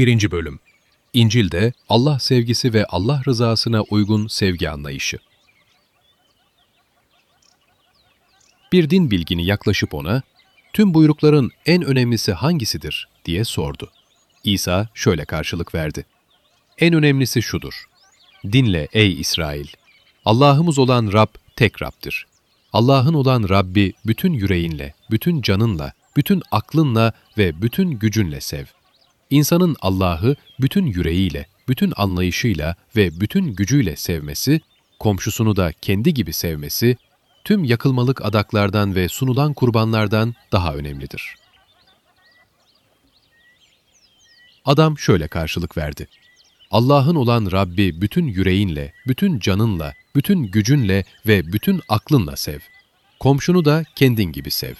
1. Bölüm İncil'de Allah sevgisi ve Allah rızasına uygun sevgi anlayışı. Bir din bilgini yaklaşıp ona, tüm buyrukların en önemlisi hangisidir diye sordu. İsa şöyle karşılık verdi. En önemlisi şudur. Dinle ey İsrail. Allah'ımız olan Rab tek Rab'dir. Allah'ın olan Rabbi bütün yüreğinle, bütün canınla, bütün aklınla ve bütün gücünle sev. İnsanın Allah'ı bütün yüreğiyle, bütün anlayışıyla ve bütün gücüyle sevmesi, komşusunu da kendi gibi sevmesi, tüm yakılmalık adaklardan ve sunulan kurbanlardan daha önemlidir. Adam şöyle karşılık verdi. Allah'ın olan Rabbi bütün yüreğinle, bütün canınla, bütün gücünle ve bütün aklınla sev. Komşunu da kendin gibi sev.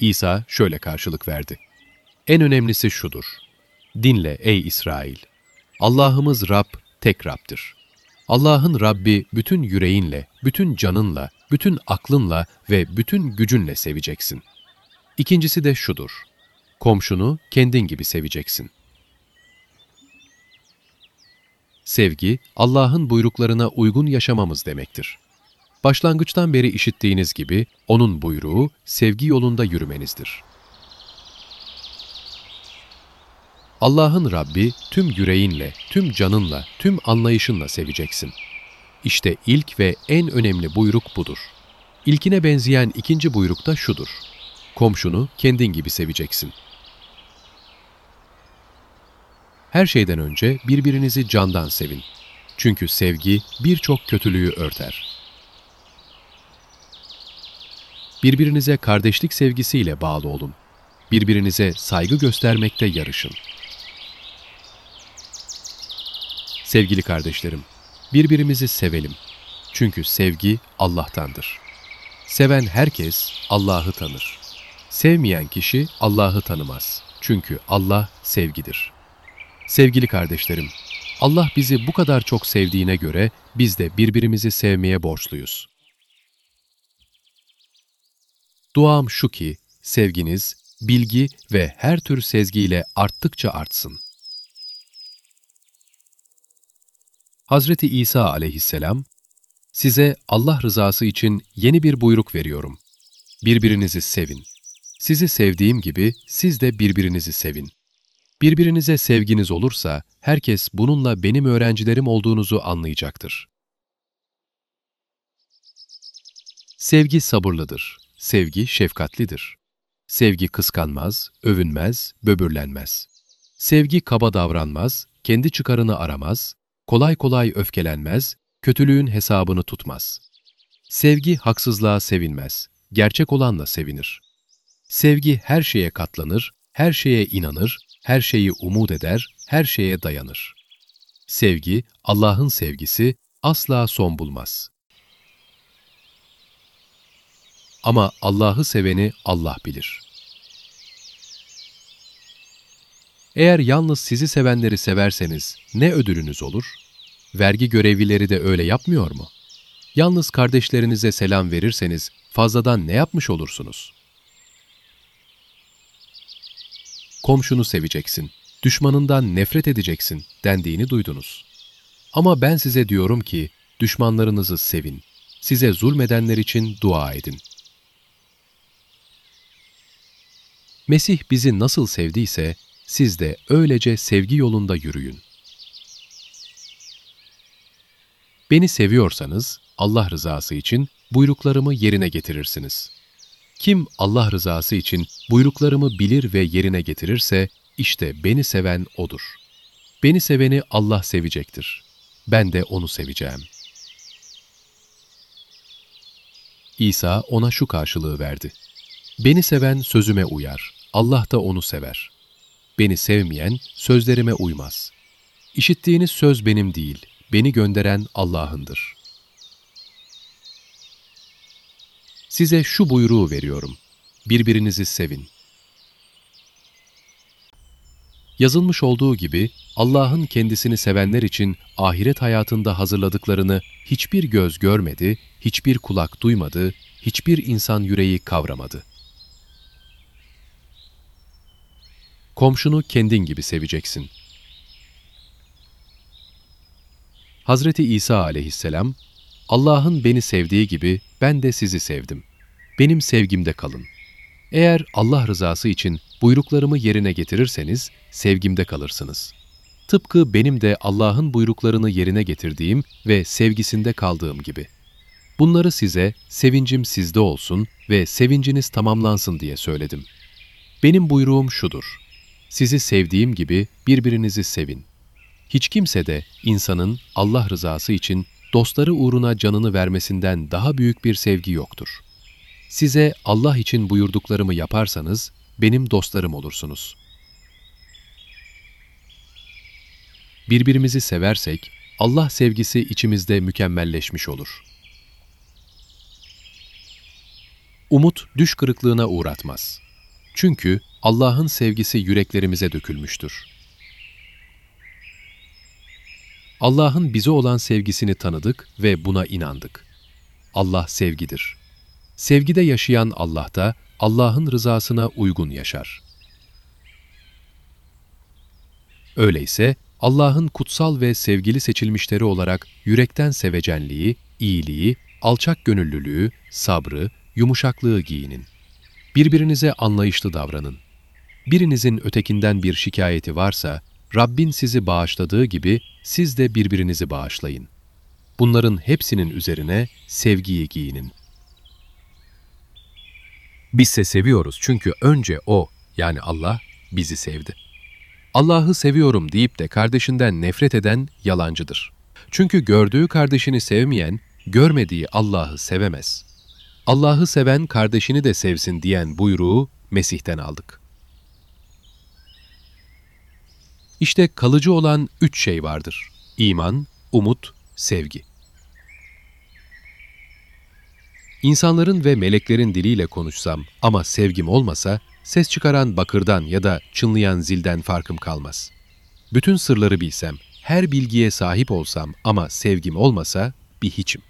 İsa şöyle karşılık verdi. En önemlisi şudur. Dinle ey İsrail. Allah'ımız Rab tek Rab'dir. Allah'ın Rabbi bütün yüreğinle, bütün canınla, bütün aklınla ve bütün gücünle seveceksin. İkincisi de şudur. Komşunu kendin gibi seveceksin. Sevgi, Allah'ın buyruklarına uygun yaşamamız demektir. Başlangıçtan beri işittiğiniz gibi onun buyruğu sevgi yolunda yürümenizdir. Allah'ın Rabbi tüm yüreğinle, tüm canınla, tüm anlayışınla seveceksin. İşte ilk ve en önemli buyruk budur. İlkine benzeyen ikinci buyruk da şudur. Komşunu kendin gibi seveceksin. Her şeyden önce birbirinizi candan sevin. Çünkü sevgi birçok kötülüğü örter. Birbirinize kardeşlik sevgisiyle bağlı olun. Birbirinize saygı göstermekte yarışın. Sevgili kardeşlerim, birbirimizi sevelim. Çünkü sevgi Allah'tandır. Seven herkes Allah'ı tanır. Sevmeyen kişi Allah'ı tanımaz. Çünkü Allah sevgidir. Sevgili kardeşlerim, Allah bizi bu kadar çok sevdiğine göre biz de birbirimizi sevmeye borçluyuz. Duam şu ki, sevginiz, bilgi ve her tür sezgiyle arttıkça artsın. Hazreti İsa aleyhisselam, size Allah rızası için yeni bir buyruk veriyorum. Birbirinizi sevin. Sizi sevdiğim gibi siz de birbirinizi sevin. Birbirinize sevginiz olursa herkes bununla benim öğrencilerim olduğunuzu anlayacaktır. Sevgi sabırlıdır. Sevgi şefkatlidir. Sevgi kıskanmaz, övünmez, böbürlenmez. Sevgi kaba davranmaz, kendi çıkarını aramaz, kolay kolay öfkelenmez, kötülüğün hesabını tutmaz. Sevgi haksızlığa sevinmez, gerçek olanla sevinir. Sevgi her şeye katlanır, her şeye inanır, her şeyi umut eder, her şeye dayanır. Sevgi, Allah'ın sevgisi asla son bulmaz. Ama Allah'ı seveni Allah bilir. Eğer yalnız sizi sevenleri severseniz ne ödülünüz olur? Vergi görevlileri de öyle yapmıyor mu? Yalnız kardeşlerinize selam verirseniz fazladan ne yapmış olursunuz? Komşunu seveceksin, düşmanından nefret edeceksin dendiğini duydunuz. Ama ben size diyorum ki düşmanlarınızı sevin, size zulmedenler için dua edin. Mesih bizi nasıl sevdiyse siz de öylece sevgi yolunda yürüyün. Beni seviyorsanız Allah rızası için buyruklarımı yerine getirirsiniz. Kim Allah rızası için buyruklarımı bilir ve yerine getirirse işte beni seven odur. Beni seveni Allah sevecektir. Ben de onu seveceğim. İsa ona şu karşılığı verdi. Beni seven sözüme uyar. Allah da onu sever. Beni sevmeyen sözlerime uymaz. İşittiğiniz söz benim değil, beni gönderen Allah'ındır. Size şu buyruğu veriyorum. Birbirinizi sevin. Yazılmış olduğu gibi Allah'ın kendisini sevenler için ahiret hayatında hazırladıklarını hiçbir göz görmedi, hiçbir kulak duymadı, hiçbir insan yüreği kavramadı. Komşunu kendin gibi seveceksin. Hazreti İsa aleyhisselam, Allah'ın beni sevdiği gibi ben de sizi sevdim. Benim sevgimde kalın. Eğer Allah rızası için buyruklarımı yerine getirirseniz sevgimde kalırsınız. Tıpkı benim de Allah'ın buyruklarını yerine getirdiğim ve sevgisinde kaldığım gibi. Bunları size sevincim sizde olsun ve sevinciniz tamamlansın diye söyledim. Benim buyruğum şudur. Sizi sevdiğim gibi birbirinizi sevin. Hiç kimse de insanın Allah rızası için dostları uğruna canını vermesinden daha büyük bir sevgi yoktur. Size Allah için buyurduklarımı yaparsanız benim dostlarım olursunuz. Birbirimizi seversek Allah sevgisi içimizde mükemmelleşmiş olur. Umut düş kırıklığına uğratmaz. Çünkü Allah'ın sevgisi yüreklerimize dökülmüştür. Allah'ın bize olan sevgisini tanıdık ve buna inandık. Allah sevgidir. Sevgide yaşayan Allah da Allah'ın rızasına uygun yaşar. Öyleyse Allah'ın kutsal ve sevgili seçilmişleri olarak yürekten sevecenliği, iyiliği, alçak gönüllülüğü, sabrı, yumuşaklığı giyinin. Birbirinize anlayışlı davranın. Birinizin ötekinden bir şikayeti varsa, Rabbin sizi bağışladığı gibi siz de birbirinizi bağışlayın. Bunların hepsinin üzerine sevgiyi giyinin. Bizse seviyoruz çünkü önce O, yani Allah, bizi sevdi. Allah'ı seviyorum deyip de kardeşinden nefret eden yalancıdır. Çünkü gördüğü kardeşini sevmeyen, görmediği Allah'ı sevemez. Allah'ı seven kardeşini de sevsin diyen buyruğu Mesih'ten aldık. İşte kalıcı olan üç şey vardır. İman, umut, sevgi. İnsanların ve meleklerin diliyle konuşsam ama sevgim olmasa, ses çıkaran bakırdan ya da çınlayan zilden farkım kalmaz. Bütün sırları bilsem, her bilgiye sahip olsam ama sevgim olmasa bir hiçim.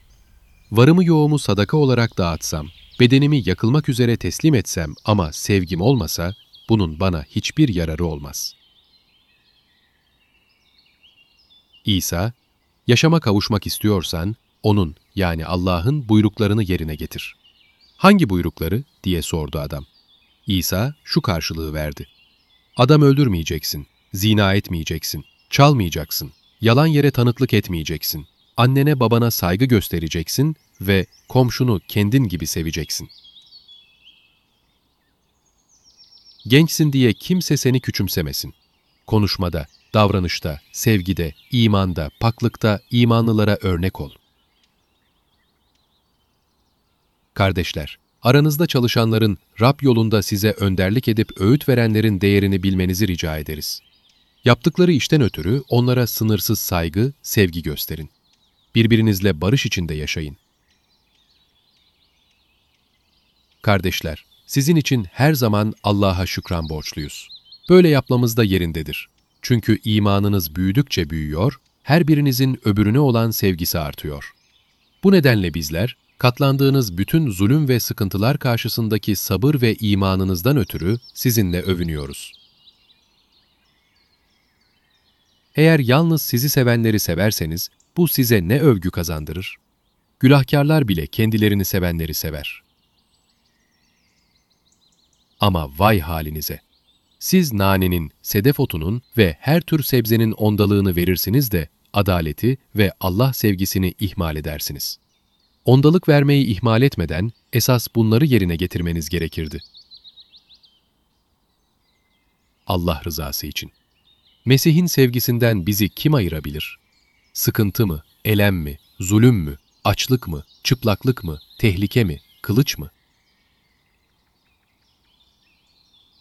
Varımı yoğumu sadaka olarak dağıtsam, bedenimi yakılmak üzere teslim etsem ama sevgim olmasa, bunun bana hiçbir yararı olmaz. İsa, yaşama kavuşmak istiyorsan, onun yani Allah'ın buyruklarını yerine getir. Hangi buyrukları diye sordu adam. İsa şu karşılığı verdi. Adam öldürmeyeceksin, zina etmeyeceksin, çalmayacaksın, yalan yere tanıklık etmeyeceksin, annene babana saygı göstereceksin ve komşunu kendin gibi seveceksin. Gençsin diye kimse seni küçümsemesin. Konuşmada, davranışta, sevgide, imanda, paklıkta imanlılara örnek ol. Kardeşler, aranızda çalışanların Rab yolunda size önderlik edip öğüt verenlerin değerini bilmenizi rica ederiz. Yaptıkları işten ötürü onlara sınırsız saygı, sevgi gösterin. Birbirinizle barış içinde yaşayın. Kardeşler, sizin için her zaman Allah'a şükran borçluyuz. Böyle yapmamız da yerindedir. Çünkü imanınız büyüdükçe büyüyor, her birinizin öbürüne olan sevgisi artıyor. Bu nedenle bizler, katlandığınız bütün zulüm ve sıkıntılar karşısındaki sabır ve imanınızdan ötürü sizinle övünüyoruz. Eğer yalnız sizi sevenleri severseniz, bu size ne övgü kazandırır? Günahkarlar bile kendilerini sevenleri sever. Ama vay halinize! Siz nanenin, sedef otunun ve her tür sebzenin ondalığını verirsiniz de adaleti ve Allah sevgisini ihmal edersiniz. Ondalık vermeyi ihmal etmeden esas bunları yerine getirmeniz gerekirdi. Allah rızası için. Mesih'in sevgisinden bizi kim ayırabilir? Sıkıntı mı, elem mi, zulüm mü, açlık mı, çıplaklık mı, tehlike mi, kılıç mı?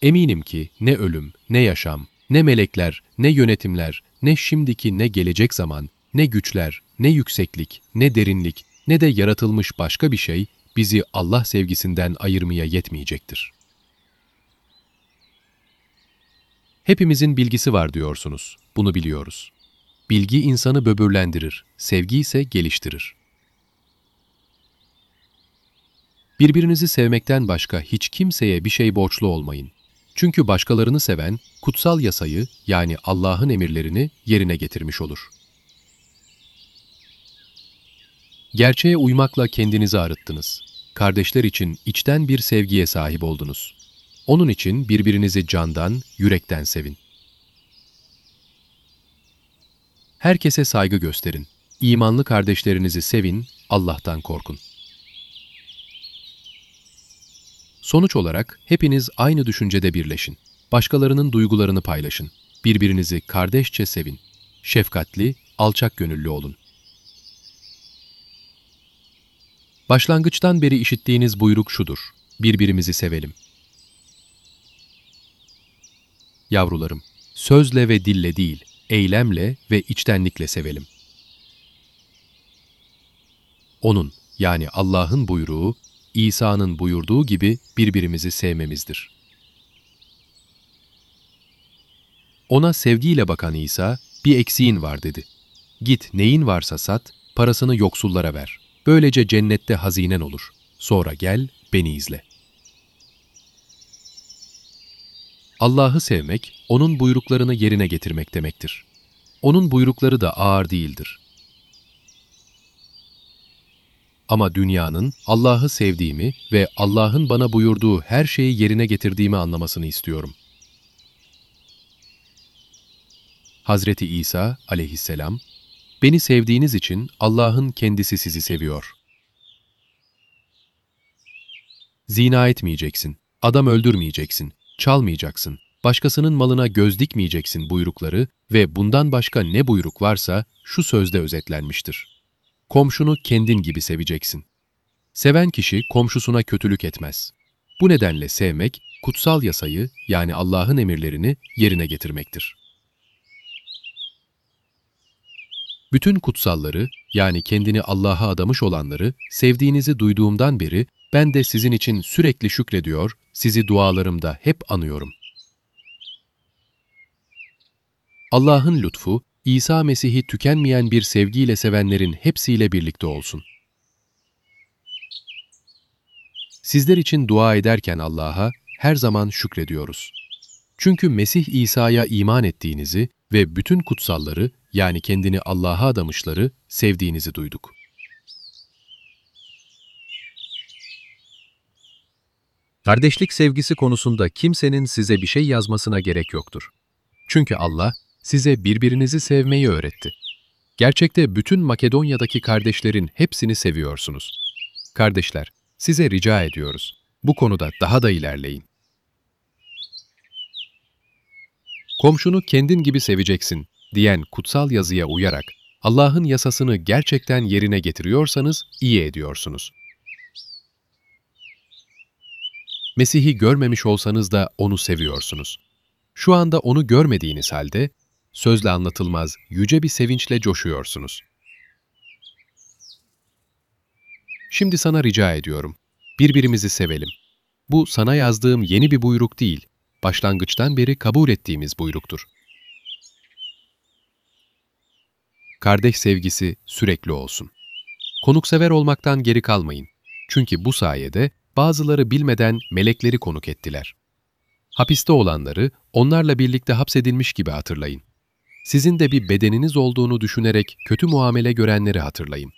Eminim ki ne ölüm, ne yaşam, ne melekler, ne yönetimler, ne şimdiki ne gelecek zaman, ne güçler, ne yükseklik, ne derinlik, ne de yaratılmış başka bir şey bizi Allah sevgisinden ayırmaya yetmeyecektir. Hepimizin bilgisi var diyorsunuz, bunu biliyoruz. Bilgi insanı böbürlendirir, sevgi ise geliştirir. Birbirinizi sevmekten başka hiç kimseye bir şey borçlu olmayın. Çünkü başkalarını seven, kutsal yasayı yani Allah'ın emirlerini yerine getirmiş olur. Gerçeğe uymakla kendinizi arıttınız. Kardeşler için içten bir sevgiye sahip oldunuz. Onun için birbirinizi candan, yürekten sevin. Herkese saygı gösterin. İmanlı kardeşlerinizi sevin, Allah'tan korkun. Sonuç olarak hepiniz aynı düşüncede birleşin. Başkalarının duygularını paylaşın. Birbirinizi kardeşçe sevin. Şefkatli, alçak gönüllü olun. Başlangıçtan beri işittiğiniz buyruk şudur. Birbirimizi sevelim. Yavrularım, sözle ve dille değil, eylemle ve içtenlikle sevelim. Onun, yani Allah'ın buyruğu, İsa'nın buyurduğu gibi birbirimizi sevmemizdir. Ona sevgiyle bakan İsa, bir eksiğin var dedi. Git neyin varsa sat, parasını yoksullara ver. Böylece cennette hazinen olur. Sonra gel, beni izle. Allah'ı sevmek, O'nun buyruklarını yerine getirmek demektir. O'nun buyrukları da ağır değildir. Ama dünyanın Allah'ı sevdiğimi ve Allah'ın bana buyurduğu her şeyi yerine getirdiğimi anlamasını istiyorum. Hazreti İsa aleyhisselam, Beni sevdiğiniz için Allah'ın kendisi sizi seviyor. Zina etmeyeceksin, adam öldürmeyeceksin, çalmayacaksın, başkasının malına göz dikmeyeceksin buyrukları ve bundan başka ne buyruk varsa şu sözde özetlenmiştir. Komşunu kendin gibi seveceksin. Seven kişi komşusuna kötülük etmez. Bu nedenle sevmek, kutsal yasayı yani Allah'ın emirlerini yerine getirmektir. Bütün kutsalları, yani kendini Allah'a adamış olanları, sevdiğinizi duyduğumdan beri ben de sizin için sürekli şükrediyor, sizi dualarımda hep anıyorum. Allah'ın lütfu, İsa Mesih'i tükenmeyen bir sevgiyle sevenlerin hepsiyle birlikte olsun. Sizler için dua ederken Allah'a her zaman şükrediyoruz. Çünkü Mesih İsa'ya iman ettiğinizi ve bütün kutsalları yani kendini Allah'a adamışları sevdiğinizi duyduk. Kardeşlik sevgisi konusunda kimsenin size bir şey yazmasına gerek yoktur. Çünkü Allah size birbirinizi sevmeyi öğretti. Gerçekte bütün Makedonya'daki kardeşlerin hepsini seviyorsunuz. Kardeşler, size rica ediyoruz. Bu konuda daha da ilerleyin. Komşunu kendin gibi seveceksin diyen kutsal yazıya uyarak Allah'ın yasasını gerçekten yerine getiriyorsanız iyi ediyorsunuz. Mesih'i görmemiş olsanız da onu seviyorsunuz. Şu anda onu görmediğiniz halde sözle anlatılmaz yüce bir sevinçle coşuyorsunuz. Şimdi sana rica ediyorum. Birbirimizi sevelim. Bu sana yazdığım yeni bir buyruk değil, başlangıçtan beri kabul ettiğimiz buyruktur. Kardeş sevgisi sürekli olsun. Konuksever olmaktan geri kalmayın. Çünkü bu sayede bazıları bilmeden melekleri konuk ettiler. Hapiste olanları onlarla birlikte hapsedilmiş gibi hatırlayın. Sizin de bir bedeniniz olduğunu düşünerek kötü muamele görenleri hatırlayın.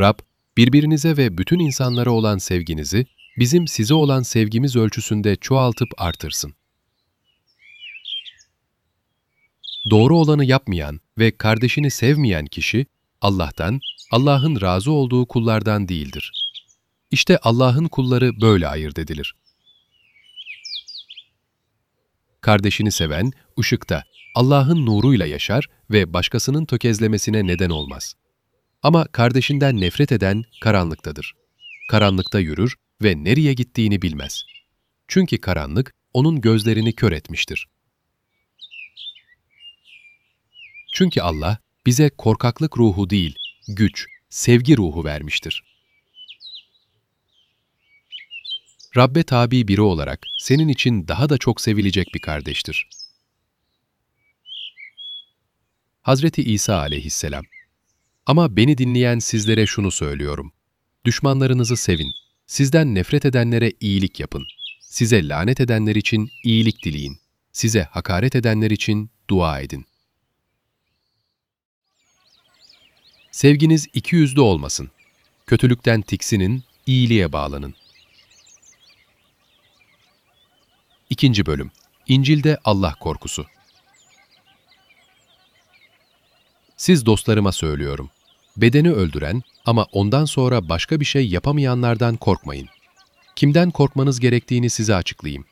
Rab, birbirinize ve bütün insanlara olan sevginizi bizim size olan sevgimiz ölçüsünde çoğaltıp artırsın. Doğru olanı yapmayan ve kardeşini sevmeyen kişi, Allah'tan, Allah'ın razı olduğu kullardan değildir. İşte Allah'ın kulları böyle ayırt edilir. Kardeşini seven, ışıkta, Allah'ın nuruyla yaşar ve başkasının tökezlemesine neden olmaz. Ama kardeşinden nefret eden karanlıktadır. Karanlıkta yürür ve nereye gittiğini bilmez. Çünkü karanlık onun gözlerini kör etmiştir. Çünkü Allah bize korkaklık ruhu değil, güç, sevgi ruhu vermiştir. Rabbe tabi biri olarak senin için daha da çok sevilecek bir kardeştir. Hazreti İsa aleyhisselam Ama beni dinleyen sizlere şunu söylüyorum. Düşmanlarınızı sevin, Sizden nefret edenlere iyilik yapın. Size lanet edenler için iyilik dileyin. Size hakaret edenler için dua edin. Sevginiz iki yüzlü olmasın. Kötülükten tiksinin, iyiliğe bağlanın. İkinci bölüm İncil'de Allah korkusu Siz dostlarıma söylüyorum. Bedeni öldüren ama ondan sonra başka bir şey yapamayanlardan korkmayın. Kimden korkmanız gerektiğini size açıklayayım.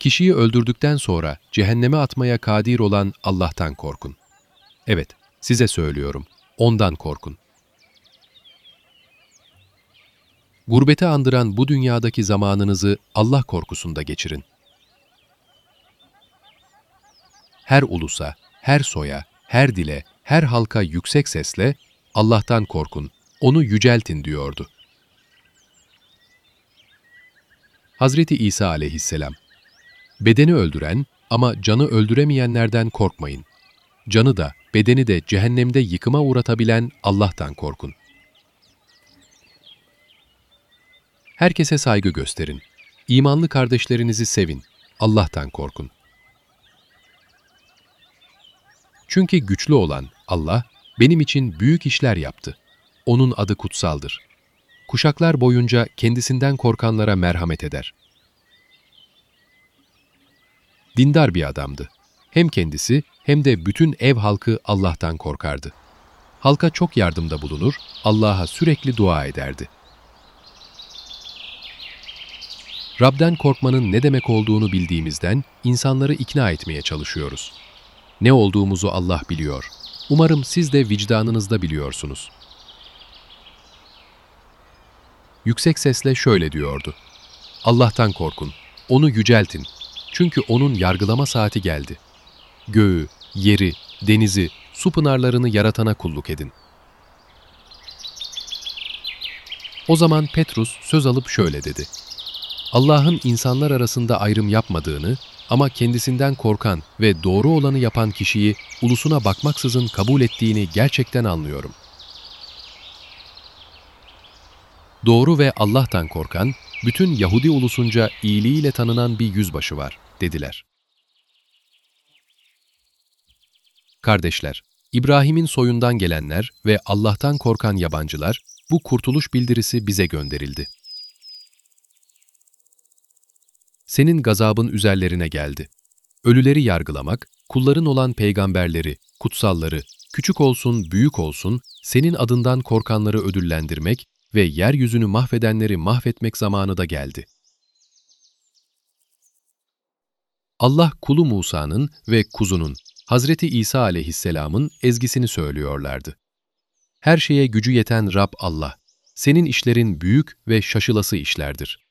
Kişiyi öldürdükten sonra cehenneme atmaya kadir olan Allah'tan korkun. Evet, size söylüyorum, ondan korkun. Gurbete andıran bu dünyadaki zamanınızı Allah korkusunda geçirin. Her ulusa, her soya, her dile, her halka yüksek sesle Allah'tan korkun, onu yüceltin diyordu. Hazreti İsa aleyhisselam Bedeni öldüren ama canı öldüremeyenlerden korkmayın. Canı da, bedeni de cehennemde yıkıma uğratabilen Allah'tan korkun. Herkese saygı gösterin. İmanlı kardeşlerinizi sevin. Allah'tan korkun. Çünkü güçlü olan Allah, benim için büyük işler yaptı. Onun adı kutsaldır. Kuşaklar boyunca kendisinden korkanlara merhamet eder. Dindar bir adamdı. Hem kendisi hem de bütün ev halkı Allah'tan korkardı. Halka çok yardımda bulunur, Allah'a sürekli dua ederdi. Rab'den korkmanın ne demek olduğunu bildiğimizden insanları ikna etmeye çalışıyoruz. Ne olduğumuzu Allah biliyor. Umarım siz de vicdanınızda biliyorsunuz. Yüksek sesle şöyle diyordu. Allah'tan korkun, onu yüceltin. Çünkü onun yargılama saati geldi. Göğü, yeri, denizi, su pınarlarını yaratana kulluk edin. O zaman Petrus söz alıp şöyle dedi. Allah'ın insanlar arasında ayrım yapmadığını ama kendisinden korkan ve doğru olanı yapan kişiyi ulusuna bakmaksızın kabul ettiğini gerçekten anlıyorum. Doğru ve Allah'tan korkan, bütün Yahudi ulusunca iyiliğiyle tanınan bir yüzbaşı var, dediler. Kardeşler, İbrahim'in soyundan gelenler ve Allah'tan korkan yabancılar, bu kurtuluş bildirisi bize gönderildi. senin gazabın üzerlerine geldi. Ölüleri yargılamak, kulların olan peygamberleri, kutsalları, küçük olsun, büyük olsun, senin adından korkanları ödüllendirmek ve yeryüzünü mahvedenleri mahvetmek zamanı da geldi. Allah kulu Musa'nın ve kuzunun, Hazreti İsa aleyhisselamın ezgisini söylüyorlardı. Her şeye gücü yeten Rab Allah, senin işlerin büyük ve şaşılası işlerdir.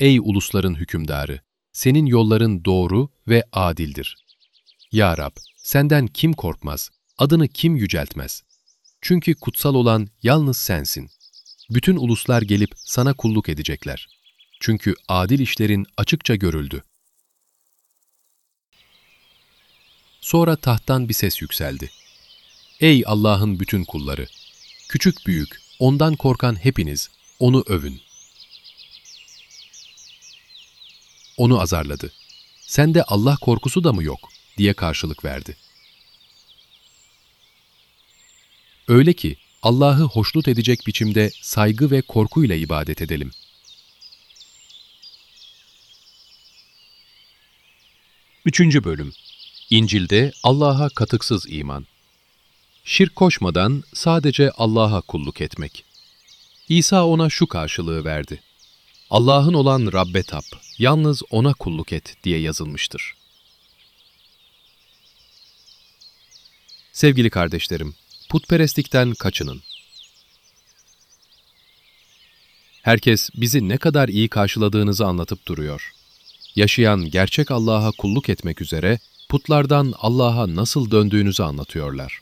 Ey ulusların hükümdarı! Senin yolların doğru ve adildir. Ya Rab, senden kim korkmaz, adını kim yüceltmez? Çünkü kutsal olan yalnız sensin. Bütün uluslar gelip sana kulluk edecekler. Çünkü adil işlerin açıkça görüldü. Sonra tahttan bir ses yükseldi. Ey Allah'ın bütün kulları! Küçük büyük, ondan korkan hepiniz, onu övün. onu azarladı. Sende Allah korkusu da mı yok? diye karşılık verdi. Öyle ki Allah'ı hoşnut edecek biçimde saygı ve korkuyla ibadet edelim. Üçüncü Bölüm İncil'de Allah'a katıksız iman Şirk koşmadan sadece Allah'a kulluk etmek. İsa ona şu karşılığı verdi. Allah'ın olan Rabbe tap, yalnız O'na kulluk et diye yazılmıştır. Sevgili kardeşlerim, putperestlikten kaçının. Herkes bizi ne kadar iyi karşıladığınızı anlatıp duruyor. Yaşayan gerçek Allah'a kulluk etmek üzere putlardan Allah'a nasıl döndüğünüzü anlatıyorlar.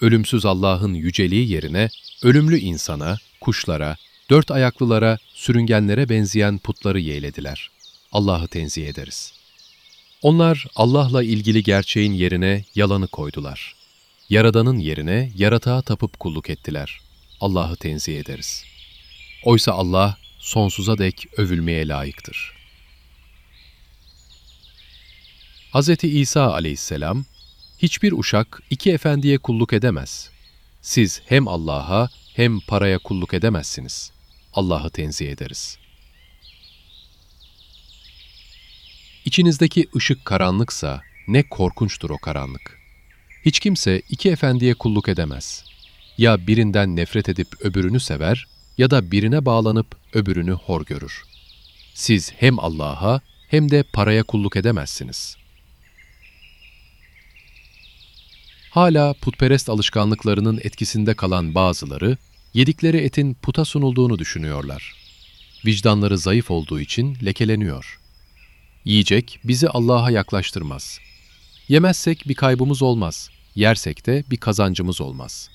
Ölümsüz Allah'ın yüceliği yerine ölümlü insana, kuşlara, dört ayaklılara, sürüngenlere benzeyen putları yeğlediler. Allah'ı tenzih ederiz. Onlar Allah'la ilgili gerçeğin yerine yalanı koydular. Yaradanın yerine yaratığa tapıp kulluk ettiler. Allah'ı tenzih ederiz. Oysa Allah sonsuza dek övülmeye layıktır. Hz. İsa aleyhisselam, hiçbir uşak iki efendiye kulluk edemez. Siz hem Allah'a hem paraya kulluk edemezsiniz. Allah'ı tenzih ederiz. İçinizdeki ışık karanlıksa ne korkunçtur o karanlık. Hiç kimse iki efendiye kulluk edemez. Ya birinden nefret edip öbürünü sever ya da birine bağlanıp öbürünü hor görür. Siz hem Allah'a hem de paraya kulluk edemezsiniz. Hala putperest alışkanlıklarının etkisinde kalan bazıları, yedikleri etin puta sunulduğunu düşünüyorlar. Vicdanları zayıf olduğu için lekeleniyor. Yiyecek bizi Allah'a yaklaştırmaz. Yemezsek bir kaybımız olmaz, yersek de bir kazancımız olmaz.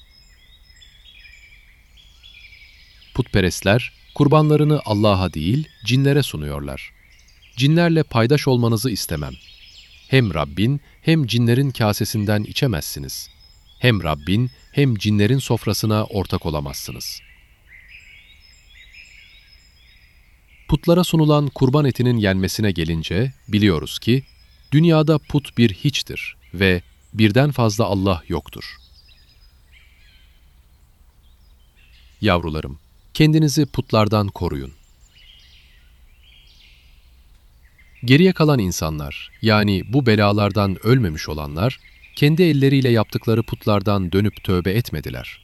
Putperestler, kurbanlarını Allah'a değil, cinlere sunuyorlar. Cinlerle paydaş olmanızı istemem. Hem Rabbin hem cinlerin kasesinden içemezsiniz. Hem Rabbin hem cinlerin sofrasına ortak olamazsınız. Putlara sunulan kurban etinin yenmesine gelince biliyoruz ki dünyada put bir hiçtir ve birden fazla Allah yoktur. Yavrularım, kendinizi putlardan koruyun. Geriye kalan insanlar, yani bu belalardan ölmemiş olanlar, kendi elleriyle yaptıkları putlardan dönüp tövbe etmediler.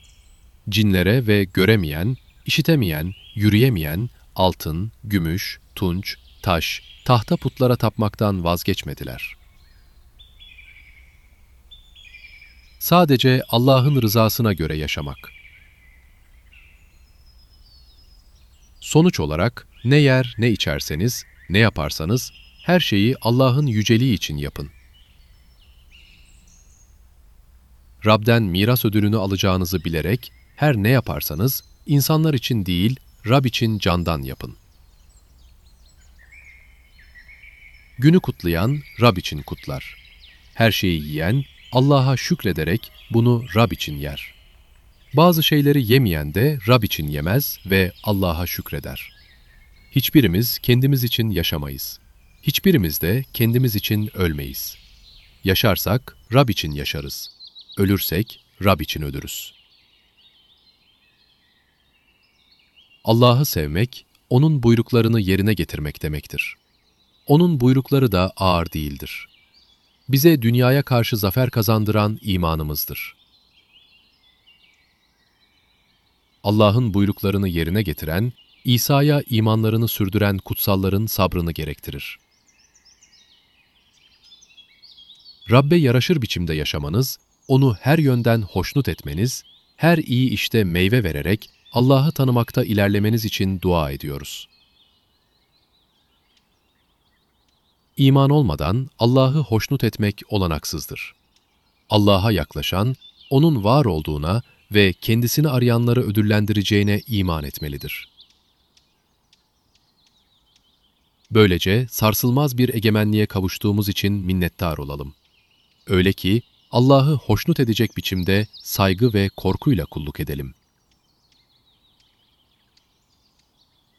Cinlere ve göremeyen, işitemeyen, yürüyemeyen, altın, gümüş, tunç, taş, tahta putlara tapmaktan vazgeçmediler. Sadece Allah'ın rızasına göre yaşamak. Sonuç olarak ne yer ne içerseniz, ne yaparsanız her şeyi Allah'ın yüceliği için yapın. Rab'den miras ödülünü alacağınızı bilerek her ne yaparsanız insanlar için değil, Rab için candan yapın. Günü kutlayan Rab için kutlar. Her şeyi yiyen Allah'a şükrederek bunu Rab için yer. Bazı şeyleri yemeyen de Rab için yemez ve Allah'a şükreder. Hiçbirimiz kendimiz için yaşamayız. Hiçbirimiz de kendimiz için ölmeyiz. Yaşarsak Rab için yaşarız. Ölürsek Rab için ölürüz. Allah'ı sevmek, O'nun buyruklarını yerine getirmek demektir. O'nun buyrukları da ağır değildir. Bize dünyaya karşı zafer kazandıran imanımızdır. Allah'ın buyruklarını yerine getiren, İsa'ya imanlarını sürdüren kutsalların sabrını gerektirir. Rabbe yaraşır biçimde yaşamanız, onu her yönden hoşnut etmeniz, her iyi işte meyve vererek Allah'ı tanımakta ilerlemeniz için dua ediyoruz. İman olmadan Allah'ı hoşnut etmek olanaksızdır. Allah'a yaklaşan, O'nun var olduğuna ve kendisini arayanları ödüllendireceğine iman etmelidir. Böylece sarsılmaz bir egemenliğe kavuştuğumuz için minnettar olalım. Öyle ki Allah'ı hoşnut edecek biçimde saygı ve korkuyla kulluk edelim.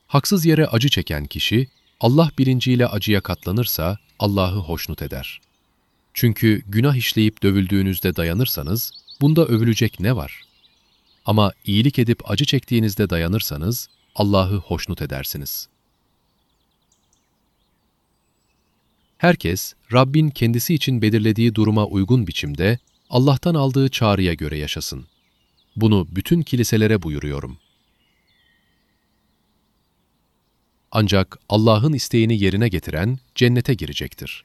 Haksız yere acı çeken kişi, Allah bilinciyle acıya katlanırsa Allah'ı hoşnut eder. Çünkü günah işleyip dövüldüğünüzde dayanırsanız, bunda övülecek ne var? Ama iyilik edip acı çektiğinizde dayanırsanız, Allah'ı hoşnut edersiniz. Herkes, Rabbin kendisi için belirlediği duruma uygun biçimde, Allah'tan aldığı çağrıya göre yaşasın. Bunu bütün kiliselere buyuruyorum. Ancak Allah'ın isteğini yerine getiren cennete girecektir.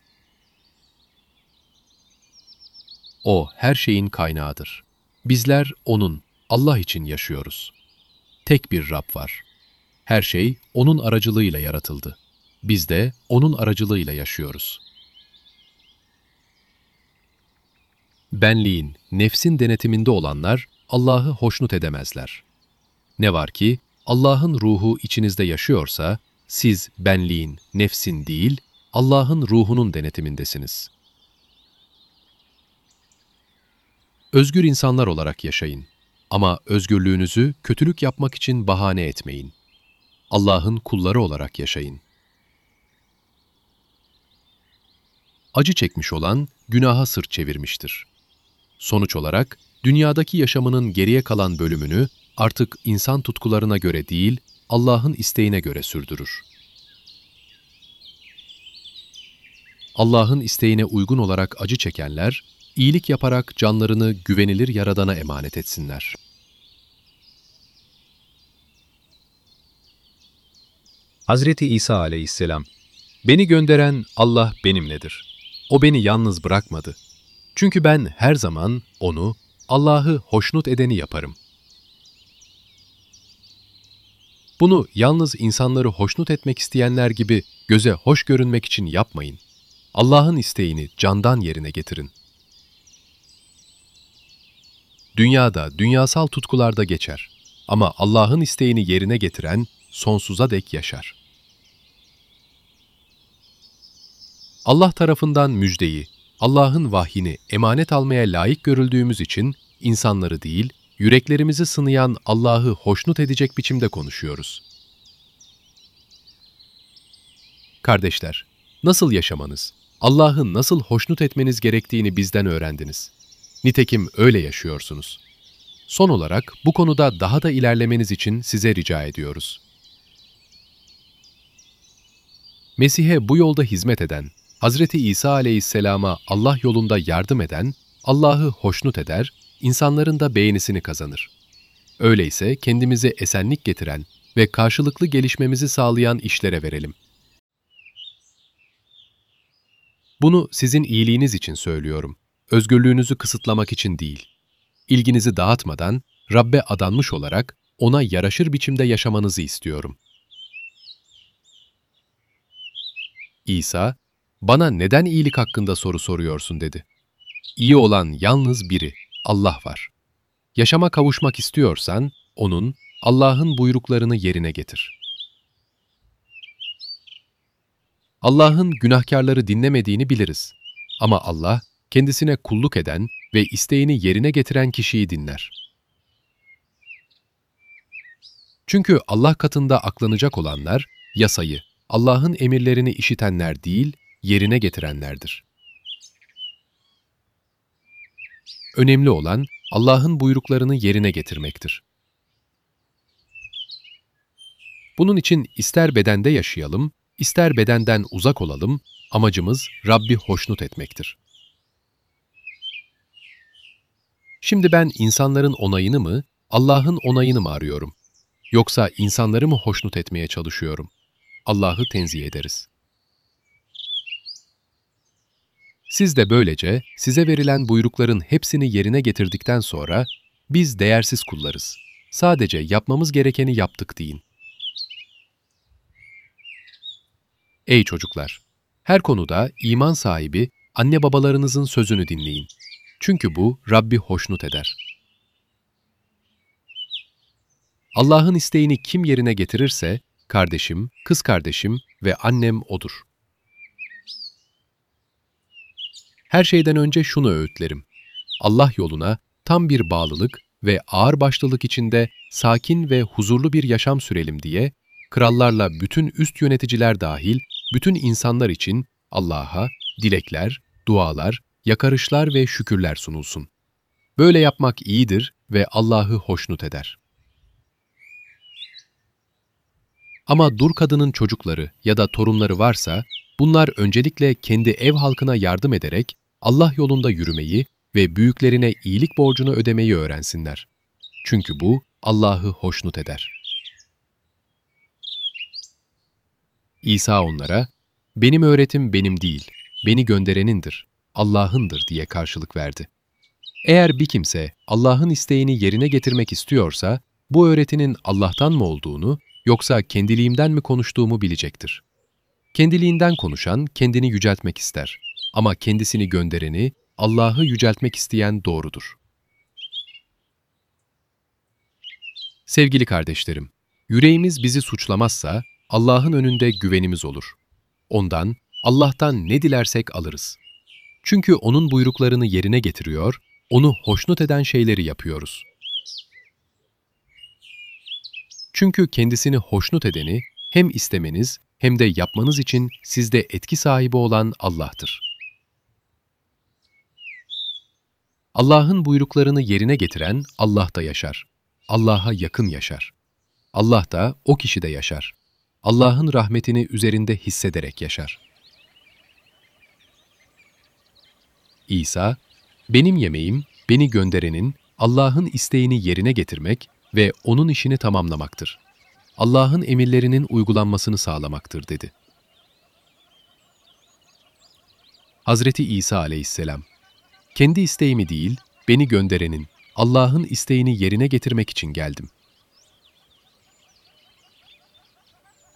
O her şeyin kaynağıdır. Bizler O'nun, Allah için yaşıyoruz. Tek bir Rab var. Her şey O'nun aracılığıyla yaratıldı. Biz de O'nun aracılığıyla yaşıyoruz. Benliğin, nefsin denetiminde olanlar Allah'ı hoşnut edemezler. Ne var ki Allah'ın ruhu içinizde yaşıyorsa, siz benliğin, nefsin değil, Allah'ın ruhunun denetimindesiniz. Özgür insanlar olarak yaşayın. Ama özgürlüğünüzü kötülük yapmak için bahane etmeyin. Allah'ın kulları olarak yaşayın. Acı çekmiş olan günaha sırt çevirmiştir. Sonuç olarak dünyadaki yaşamının geriye kalan bölümünü artık insan tutkularına göre değil, Allah'ın isteğine göre sürdürür. Allah'ın isteğine uygun olarak acı çekenler, iyilik yaparak canlarını güvenilir Yaradan'a emanet etsinler. Hazreti İsa aleyhisselam, Beni gönderen Allah benimledir. O beni yalnız bırakmadı. Çünkü ben her zaman onu, Allah'ı hoşnut edeni yaparım. Bunu yalnız insanları hoşnut etmek isteyenler gibi göze hoş görünmek için yapmayın. Allah'ın isteğini candan yerine getirin. Dünyada, dünyasal tutkularda geçer. Ama Allah'ın isteğini yerine getiren sonsuza dek yaşar. Allah tarafından müjdeyi, Allah'ın vahyini emanet almaya layık görüldüğümüz için insanları değil, yüreklerimizi sınayan Allah'ı hoşnut edecek biçimde konuşuyoruz. Kardeşler, nasıl yaşamanız, Allah'ı nasıl hoşnut etmeniz gerektiğini bizden öğrendiniz. Nitekim öyle yaşıyorsunuz. Son olarak bu konuda daha da ilerlemeniz için size rica ediyoruz. Mesih'e bu yolda hizmet eden, Hazreti İsa aleyhisselama Allah yolunda yardım eden, Allah'ı hoşnut eder, insanların da beğenisini kazanır. Öyleyse kendimizi esenlik getiren ve karşılıklı gelişmemizi sağlayan işlere verelim. Bunu sizin iyiliğiniz için söylüyorum. Özgürlüğünüzü kısıtlamak için değil. İlginizi dağıtmadan, Rabbe adanmış olarak ona yaraşır biçimde yaşamanızı istiyorum. İsa, bana neden iyilik hakkında soru soruyorsun dedi. İyi olan yalnız biri, Allah var. Yaşama kavuşmak istiyorsan, O'nun, Allah'ın buyruklarını yerine getir. Allah'ın günahkarları dinlemediğini biliriz. Ama Allah, kendisine kulluk eden ve isteğini yerine getiren kişiyi dinler. Çünkü Allah katında aklanacak olanlar, yasayı, Allah'ın emirlerini işitenler değil, yerine getirenlerdir. Önemli olan Allah'ın buyruklarını yerine getirmektir. Bunun için ister bedende yaşayalım, ister bedenden uzak olalım, amacımız Rabbi hoşnut etmektir. Şimdi ben insanların onayını mı, Allah'ın onayını mı arıyorum? Yoksa insanları mı hoşnut etmeye çalışıyorum? Allah'ı tenzih ederiz. Siz de böylece size verilen buyrukların hepsini yerine getirdikten sonra biz değersiz kullarız. Sadece yapmamız gerekeni yaptık deyin. Ey çocuklar! Her konuda iman sahibi anne babalarınızın sözünü dinleyin. Çünkü bu Rabbi hoşnut eder. Allah'ın isteğini kim yerine getirirse, kardeşim, kız kardeşim ve annem odur. Her şeyden önce şunu öğütlerim. Allah yoluna tam bir bağlılık ve ağır başlılık içinde sakin ve huzurlu bir yaşam sürelim diye, krallarla bütün üst yöneticiler dahil bütün insanlar için Allah'a dilekler, dualar, yakarışlar ve şükürler sunulsun. Böyle yapmak iyidir ve Allah'ı hoşnut eder. Ama dur kadının çocukları ya da torunları varsa, bunlar öncelikle kendi ev halkına yardım ederek Allah yolunda yürümeyi ve büyüklerine iyilik borcunu ödemeyi öğrensinler. Çünkü bu Allah'ı hoşnut eder. İsa onlara, benim öğretim benim değil, beni gönderenindir, Allah'ındır diye karşılık verdi. Eğer bir kimse Allah'ın isteğini yerine getirmek istiyorsa, bu öğretinin Allah'tan mı olduğunu yoksa kendiliğimden mi konuştuğumu bilecektir. Kendiliğinden konuşan kendini yüceltmek ister ama kendisini göndereni, Allah'ı yüceltmek isteyen doğrudur. Sevgili kardeşlerim, yüreğimiz bizi suçlamazsa Allah'ın önünde güvenimiz olur. Ondan, Allah'tan ne dilersek alırız. Çünkü O'nun buyruklarını yerine getiriyor, O'nu hoşnut eden şeyleri yapıyoruz. Çünkü kendisini hoşnut edeni hem istemeniz hem de yapmanız için sizde etki sahibi olan Allah'tır. Allah'ın buyruklarını yerine getiren Allah'ta yaşar. Allah'a yakın yaşar. Allah da o kişide yaşar. Allah'ın rahmetini üzerinde hissederek yaşar. İsa, benim yemeğim, beni gönderenin, Allah'ın isteğini yerine getirmek ve O'nun işini tamamlamaktır. Allah'ın emirlerinin uygulanmasını sağlamaktır dedi. Hazreti İsa aleyhisselam, kendi isteğimi değil, beni gönderenin, Allah'ın isteğini yerine getirmek için geldim.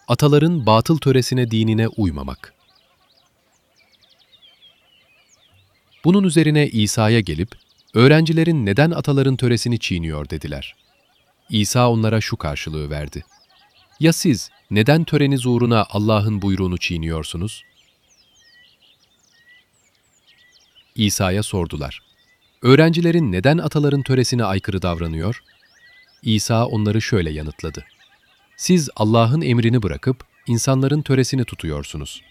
Ataların batıl töresine dinine uymamak. Bunun üzerine İsa'ya gelip, öğrencilerin neden ataların töresini çiğniyor dediler. İsa onlara şu karşılığı verdi. Ya siz neden töreniz uğruna Allah'ın buyruğunu çiğniyorsunuz? İsa'ya sordular. Öğrencilerin neden ataların töresine aykırı davranıyor? İsa onları şöyle yanıtladı. Siz Allah'ın emrini bırakıp insanların töresini tutuyorsunuz.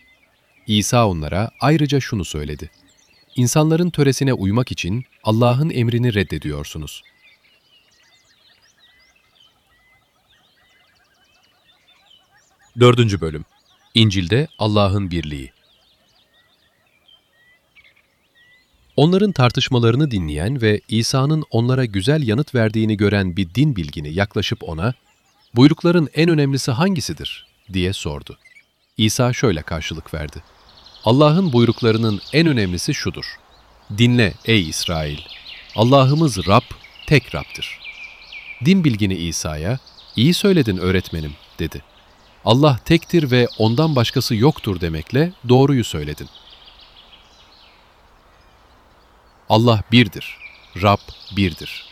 İsa onlara ayrıca şunu söyledi. İnsanların töresine uymak için Allah'ın emrini reddediyorsunuz. Dördüncü Bölüm İncil'de Allah'ın Birliği Onların tartışmalarını dinleyen ve İsa'nın onlara güzel yanıt verdiğini gören bir din bilgini yaklaşıp ona, buyrukların en önemlisi hangisidir diye sordu. İsa şöyle karşılık verdi. Allah'ın buyruklarının en önemlisi şudur. Dinle ey İsrail! Allah'ımız Rab, tek Rab'dır. Din bilgini İsa'ya, iyi söyledin öğretmenim dedi. Allah tektir ve ondan başkası yoktur demekle doğruyu söyledin. Allah birdir, Rab birdir.